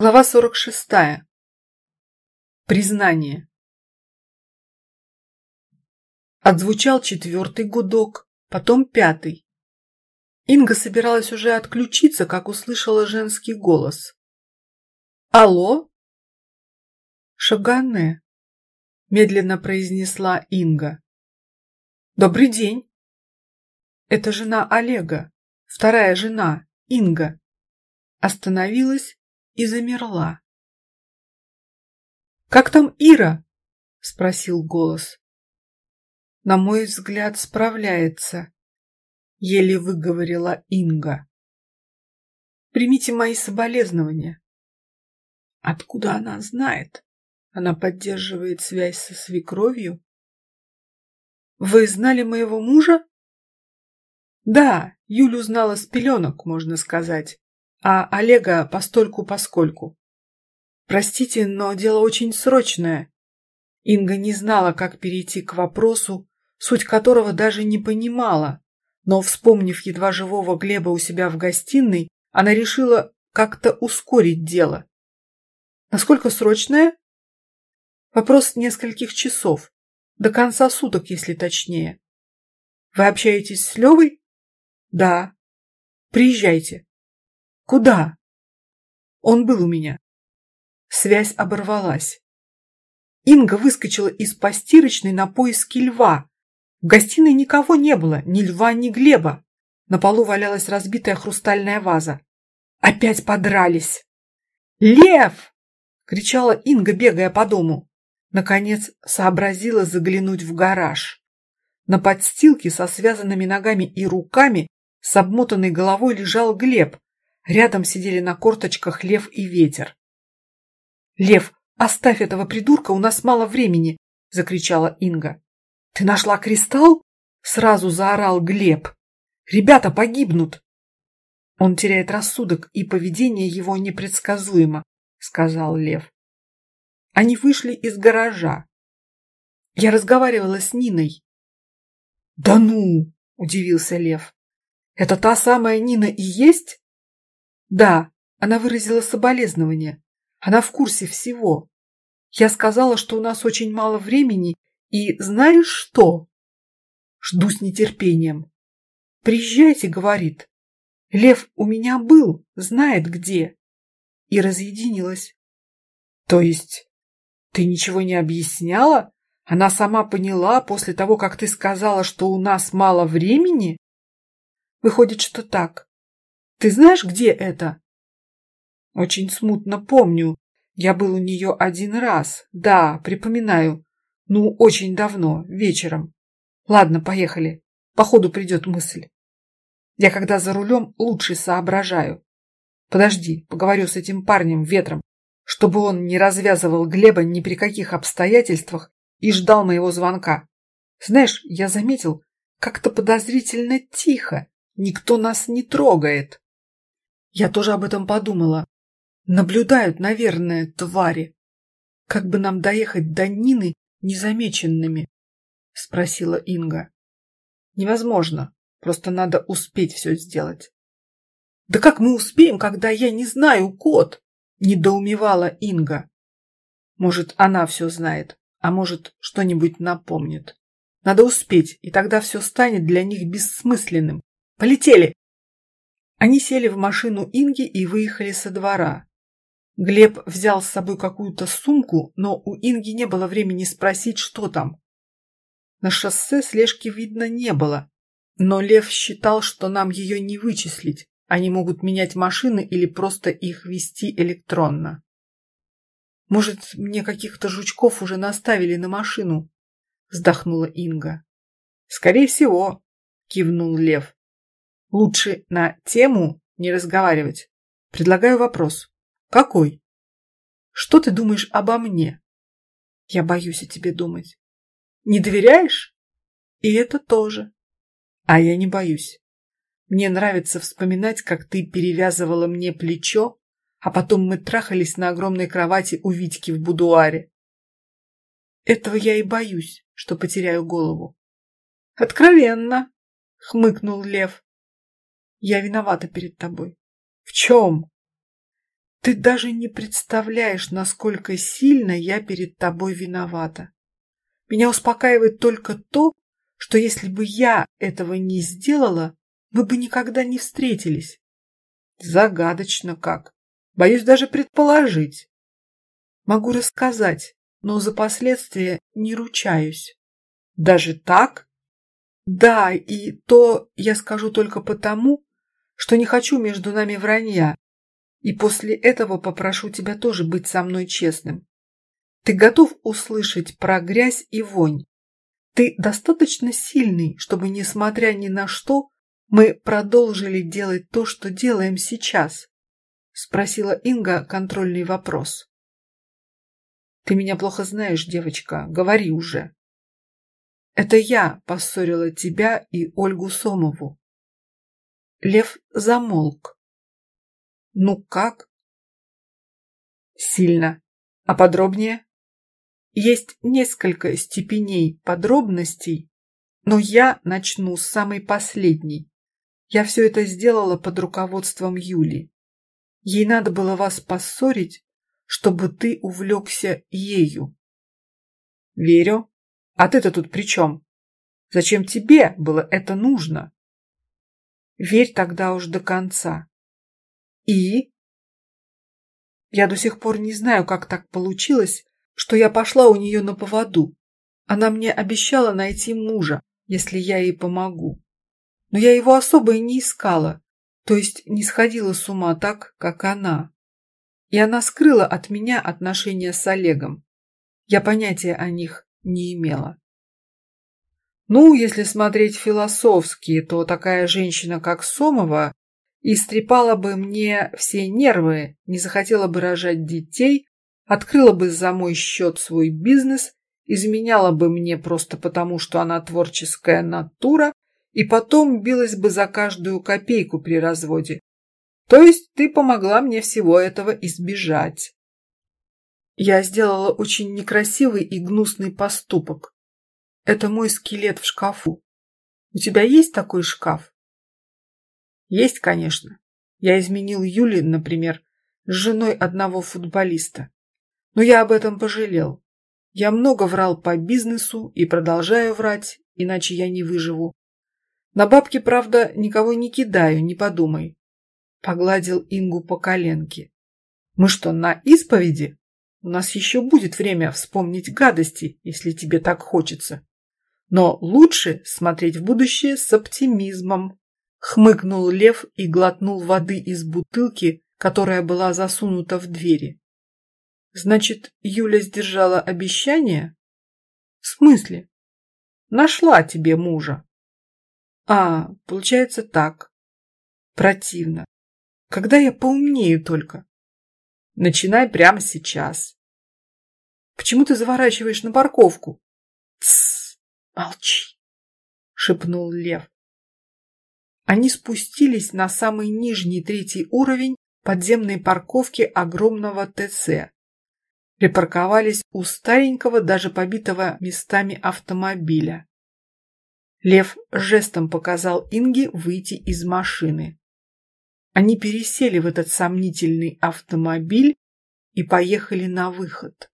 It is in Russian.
Глава 46. Признание. Отзвучал четвертый гудок, потом пятый. Инга собиралась уже отключиться, как услышала женский голос. «Алло?» «Шагане», — медленно произнесла Инга. «Добрый день». «Это жена Олега, вторая жена, Инга». Остановилась и замерла. «Как там Ира?» — спросил голос. «На мой взгляд, справляется», — еле выговорила Инга. «Примите мои соболезнования». «Откуда она знает? Она поддерживает связь со свекровью?» «Вы знали моего мужа?» «Да, Юлю знала с пеленок, можно сказать а Олега постольку-поскольку. Простите, но дело очень срочное. Инга не знала, как перейти к вопросу, суть которого даже не понимала, но, вспомнив едва живого Глеба у себя в гостиной, она решила как-то ускорить дело. Насколько срочное? Вопрос нескольких часов. До конца суток, если точнее. Вы общаетесь с Левой? Да. Приезжайте. Куда? Он был у меня. Связь оборвалась. Инга выскочила из постирочной на поиски льва. В гостиной никого не было, ни льва, ни Глеба. На полу валялась разбитая хрустальная ваза. Опять подрались. «Лев!» — кричала Инга, бегая по дому. Наконец сообразила заглянуть в гараж. На подстилке со связанными ногами и руками с обмотанной головой лежал Глеб, Рядом сидели на корточках Лев и Ветер. «Лев, оставь этого придурка, у нас мало времени!» — закричала Инга. «Ты нашла кристалл?» — сразу заорал Глеб. «Ребята погибнут!» «Он теряет рассудок, и поведение его непредсказуемо», — сказал Лев. Они вышли из гаража. Я разговаривала с Ниной. «Да ну!» — удивился Лев. «Это та самая Нина и есть?» Да, она выразила соболезнование. Она в курсе всего. Я сказала, что у нас очень мало времени, и знаешь что? Жду с нетерпением. Приезжайте, говорит. Лев у меня был, знает где. И разъединилась. То есть ты ничего не объясняла? Она сама поняла после того, как ты сказала, что у нас мало времени? Выходит, что так. Ты знаешь, где это? Очень смутно помню. Я был у нее один раз. Да, припоминаю. Ну, очень давно, вечером. Ладно, поехали. Походу придет мысль. Я когда за рулем лучше соображаю. Подожди, поговорю с этим парнем ветром, чтобы он не развязывал Глеба ни при каких обстоятельствах и ждал моего звонка. Знаешь, я заметил, как-то подозрительно тихо. Никто нас не трогает. Я тоже об этом подумала. Наблюдают, наверное, твари. Как бы нам доехать до Нины незамеченными? Спросила Инга. Невозможно. Просто надо успеть все сделать. Да как мы успеем, когда я не знаю код? Недоумевала Инга. Может, она все знает, а может, что-нибудь напомнит. Надо успеть, и тогда все станет для них бессмысленным. Полетели! Они сели в машину Инги и выехали со двора. Глеб взял с собой какую-то сумку, но у Инги не было времени спросить, что там. На шоссе слежки видно не было, но Лев считал, что нам ее не вычислить. Они могут менять машины или просто их вести электронно. «Может, мне каких-то жучков уже наставили на машину?» – вздохнула Инга. «Скорее всего», – кивнул Лев. Лучше на тему не разговаривать. Предлагаю вопрос. Какой? Что ты думаешь обо мне? Я боюсь о тебе думать. Не доверяешь? И это тоже. А я не боюсь. Мне нравится вспоминать, как ты перевязывала мне плечо, а потом мы трахались на огромной кровати у Витьки в будуаре. Этого я и боюсь, что потеряю голову. Откровенно, хмыкнул Лев. Я виновата перед тобой. В чем? Ты даже не представляешь, насколько сильно я перед тобой виновата. Меня успокаивает только то, что если бы я этого не сделала, мы бы никогда не встретились. Загадочно как. Боюсь даже предположить. Могу рассказать, но за последствия не ручаюсь. Даже так? Да, и то я скажу только потому, что не хочу между нами вранья, и после этого попрошу тебя тоже быть со мной честным. Ты готов услышать про грязь и вонь? Ты достаточно сильный, чтобы, несмотря ни на что, мы продолжили делать то, что делаем сейчас? Спросила Инга контрольный вопрос. Ты меня плохо знаешь, девочка, говори уже. Это я поссорила тебя и Ольгу Сомову. Лев замолк. Ну как? Сильно. А подробнее? Есть несколько степеней подробностей, но я начну с самой последней. Я все это сделала под руководством Юли. Ей надо было вас поссорить, чтобы ты увлекся ею. Верю. А ты-то тут при чем? Зачем тебе было это нужно? Верь тогда уж до конца. И? Я до сих пор не знаю, как так получилось, что я пошла у нее на поводу. Она мне обещала найти мужа, если я ей помогу. Но я его особо и не искала, то есть не сходила с ума так, как она. И она скрыла от меня отношения с Олегом. Я понятия о них не имела. Ну, если смотреть философски, то такая женщина, как Сомова, истрепала бы мне все нервы, не захотела бы рожать детей, открыла бы за мой счет свой бизнес, изменяла бы мне просто потому, что она творческая натура, и потом билась бы за каждую копейку при разводе. То есть ты помогла мне всего этого избежать. Я сделала очень некрасивый и гнусный поступок. Это мой скелет в шкафу. У тебя есть такой шкаф? Есть, конечно. Я изменил Юли, например, с женой одного футболиста. Но я об этом пожалел. Я много врал по бизнесу и продолжаю врать, иначе я не выживу. На бабки, правда, никого не кидаю, не подумай. Погладил Ингу по коленке. Мы что, на исповеди? У нас еще будет время вспомнить гадости, если тебе так хочется. Но лучше смотреть в будущее с оптимизмом. Хмыкнул Лев и глотнул воды из бутылки, которая была засунута в двери. Значит, Юля сдержала обещание? В смысле? Нашла тебе мужа. А, получается так. Противно. Когда я поумнею только? Начинай прямо сейчас. Почему ты заворачиваешь на парковку? Тссс, молчи, шепнул Лев. Они спустились на самый нижний третий уровень подземной парковки огромного ТЦ. Припарковались у старенького, даже побитого местами автомобиля. Лев жестом показал Инге выйти из машины. Они пересели в этот сомнительный автомобиль и поехали на выход.